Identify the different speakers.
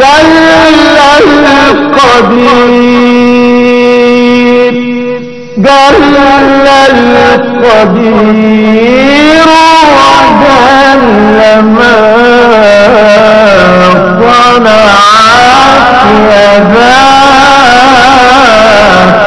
Speaker 1: جل القدير. جل القدير وجل ما صنعت يداه